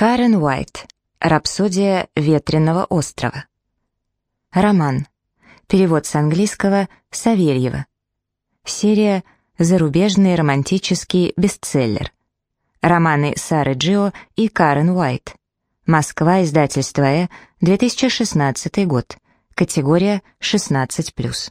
Карен Уайт. Рапсодия ветреного острова. Роман. Перевод с английского Савельева. Серия «Зарубежный романтический бестселлер». Романы Сары Джио и Карен Уайт. Москва, издательство «Э», 2016 год. Категория 16+.